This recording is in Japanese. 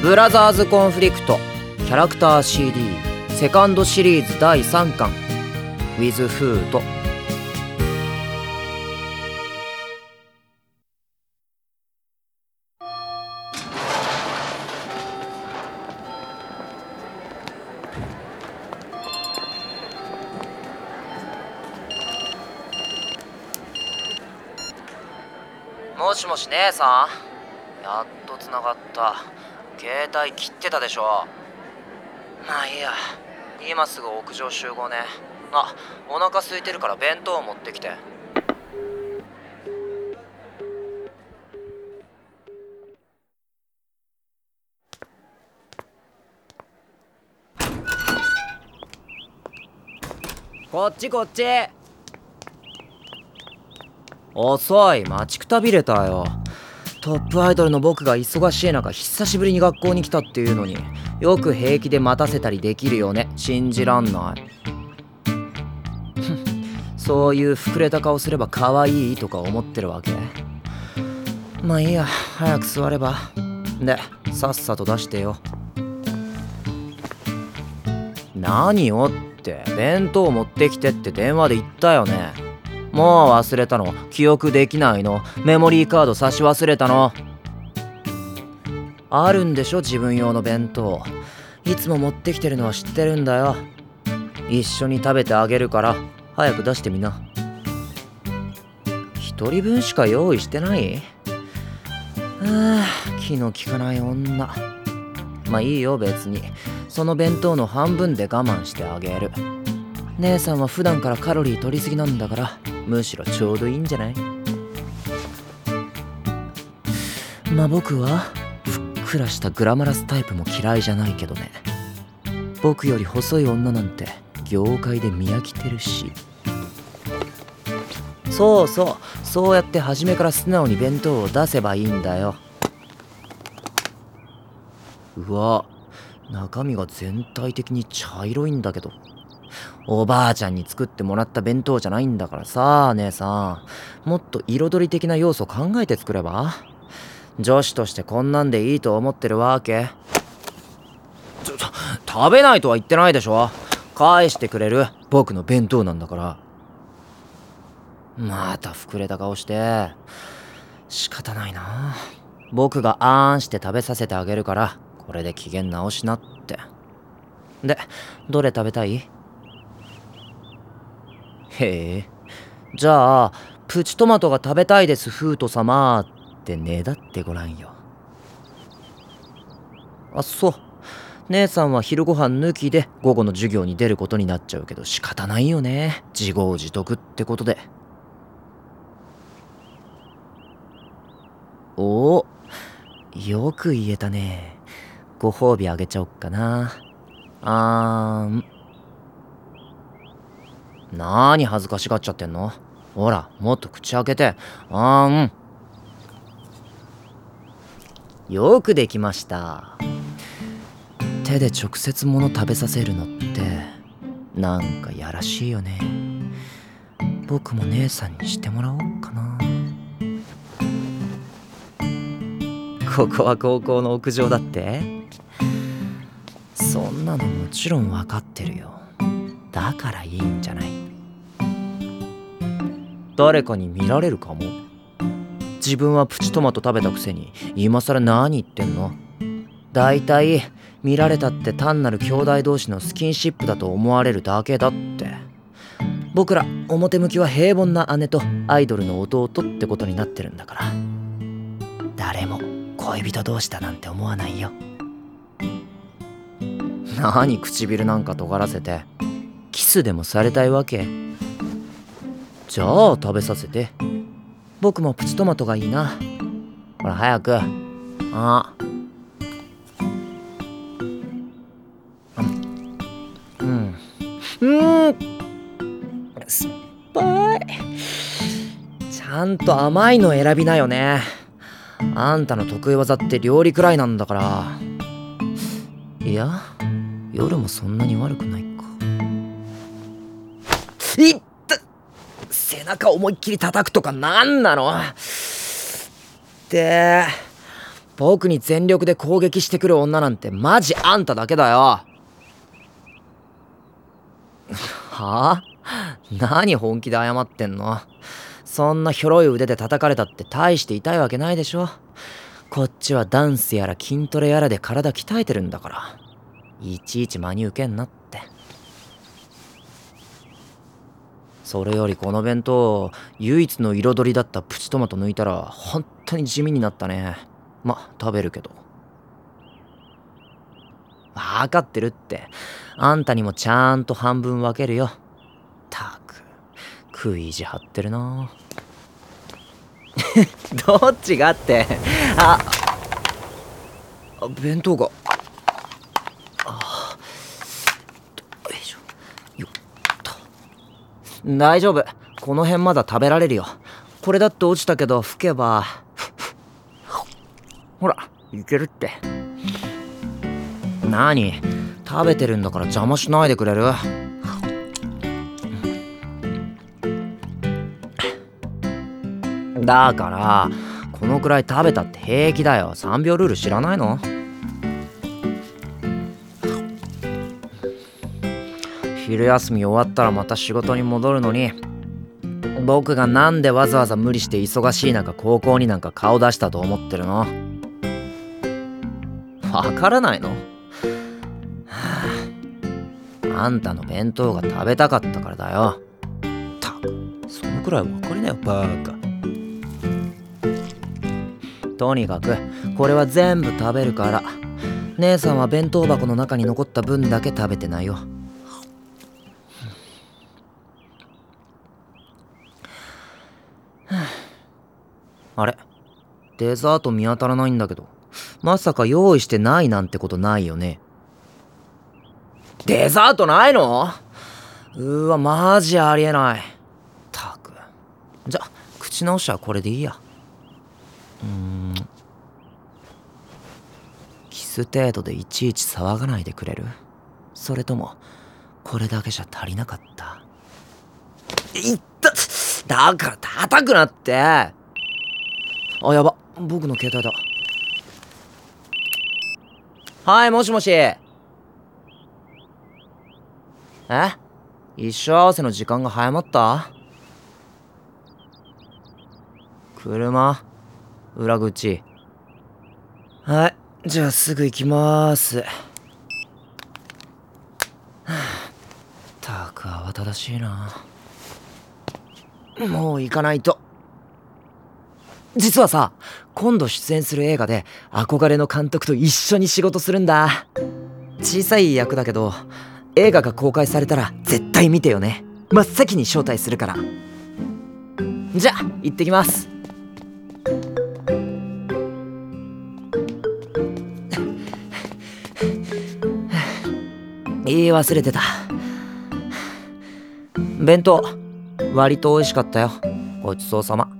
ブラザーズコンフリクトキャラクター CD セカンドシリーズ第3巻 With フードもしもし姉さん？やっとつながった。携帯切ってたでしょ。まあいいや。今すぐ屋上集合ね。あお腹空いてるから弁当持ってきて。こっちこっち。遅い。待ちくたびれたよトップアイドルの僕が忙しい中久しぶりに学校に来たっていうのによく平気で待たせたりできるよね。信じらんない。そういう膨れた顔すれば可愛いとか思ってるわけ。まあいいや早く座れば。でさっさと出してよ。何をって弁当持ってきてって電話で言ったよね。もう忘れたの。記憶できないの。メモリーカード差し忘れたの。あるんでしょ自分用の弁当。いつも持ってきてるのは知ってるんだよ。一緒に食べてあげるから。早く出してみな。一人分しか用意してない？ああ気の利かない女。まあいいよ別に。その弁当の半分で我慢してあげる。姉さんは普段からカロリー取りすぎなんだから。むしろちょうどいいんじゃない？まあ僕はふっくらしたグラマラスタイプも嫌いじゃないけどね。僕より細い女なんて業界で見飽きてるし。そうそう。そうやって初めから素直に弁当を出せばいいんだよ。うわ。中身が全体的に茶色いんだけど。おばあちゃんに作ってもらった弁当じゃないんだからさ姉さん。もっと彩り的な要素考えて作れば？女子としてこんなんでいいと思ってるわけ？ちょ食べないとは言ってないでしょ？返してくれる？僕の弁当なんだから。また膨れた顔して。仕方ないな。僕があーんして食べさせてあげるからこれで機嫌直しなって。でどれ食べたい？へえ。じゃあプチトマトが食べたいですフート様ってねだってごらんよ。あそう。姉さんは昼ご飯抜きで午後の授業に出ることになっちゃうけど仕方ないよね。自業自得ってことで。おおよく言えたね。ご褒美あげちゃおっかな。あーん。なーに恥ずかしがっちゃってんの？ほらもっと口開けて。あーん。よくできました。手で直接物食べさせるのってなんかやらしいよね。僕も姉さんにしてもらおうかな。ここは高校の屋上だって？そんなのもちろん分かってるよ。だからいいんじゃない？誰かに見られるかも。自分はプチトマト食べたくせに今更何言ってんの？大体見られたって単なる兄弟同士のスキンシップだと思われるだけだって。僕ら表向きは平凡な姉とアイドルの弟ってことになってるんだから。誰も恋人同士だなんて思わないよ。何唇なんか尖らせて。キスでもされたいわけ？じゃあ食べさせて。僕もプチトマトがいいな。ほら早く。あ。うん。うん。酸っぱい。ちゃんと甘いの選びなよね。あんたの得意技って料理くらいなんだから。いや夜もそんなに悪くないか。いっ中思いっきり叩くとかなんなの？って僕に全力で攻撃してくる女なんてマジあんただけだよ。はあ？何本気で謝ってんの？そんなひょろい腕で叩かれたって大して痛いわけないでしょ。こっちはダンスやら筋トレやらで体鍛えてるんだから。いちいち真に受けんなって。それよりこの弁当唯一の彩りだったプチトマト抜いたら本当に地味になったね。ま食べるけど。分かってるって。あんたにもちゃんと半分分けるよ。たく。食い意地張ってるな。どっちがって。あ弁当があよいしょよっと大丈夫。この辺まだ食べられるよ。これだって落ちたけど吹けば。ほらいけるって。何食べてるんだから邪魔しないでくれる？だからこのくらい食べたって平気だよ。3秒ルール知らないの？昼休み終わったらまた仕事に戻るのに僕がなんでわざわざ無理して忙しい中高校になんか顔出したと思ってるの？わからないの、はあ、あんたの弁当が食べたかったからだよ。たくそのくらい分かりなよバカ。とにかくこれは全部食べるから姉さんは弁当箱の中に残った分だけ食べてないよ。デザート見当たらないんだけど。まさか用意してないなんてことないよね。デザートないの？うわマジありえない。たく。じゃ口直しはこれでいいや。うん。キス程度でいちいち騒がないでくれる？それともこれだけじゃ足りなかった？いった！だから叩くなって！あやば僕の携帯だ。はいもしもし。え？一生合わせの時間が早まった？車？裏口？はいじゃあすぐ行きまーす。はあたく慌ただしいな。もう行かないと。実はさ今度出演する映画で憧れの監督と一緒に仕事するんだ。小さい役だけど映画が公開されたら絶対見てよね。真っ先に招待するから。じゃ行ってきます。言い忘れてた。弁当割と美味しかったよ。ごちそうさま。